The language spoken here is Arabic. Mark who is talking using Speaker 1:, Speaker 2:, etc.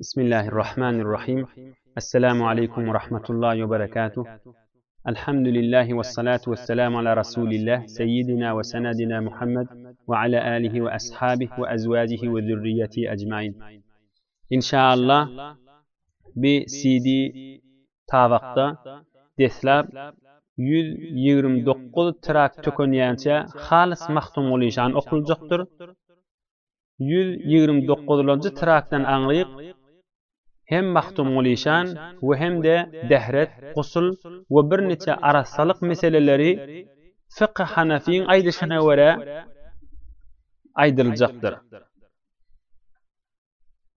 Speaker 1: بسم الله الرحمن الرحيم السلام عليكم ورحمة الله وبركاته الحمد لله والصلاة والسلام على رسول الله سيدنا وسندنا محمد وعلى آله وأصحابه وأزواجه وذريته أجمعين إن شاء الله بسيدي تابقتا دسلاب 129 trak tökönýänçe halis mahtum bolýan okuljakdyr. 129-njy trakdan aňlyp mahtum bolýan we hem de dehret, gusul we bir neçe arasalyk meseleleri fiqh Hanafiň aýdyşyna görä aýdyljakdyr.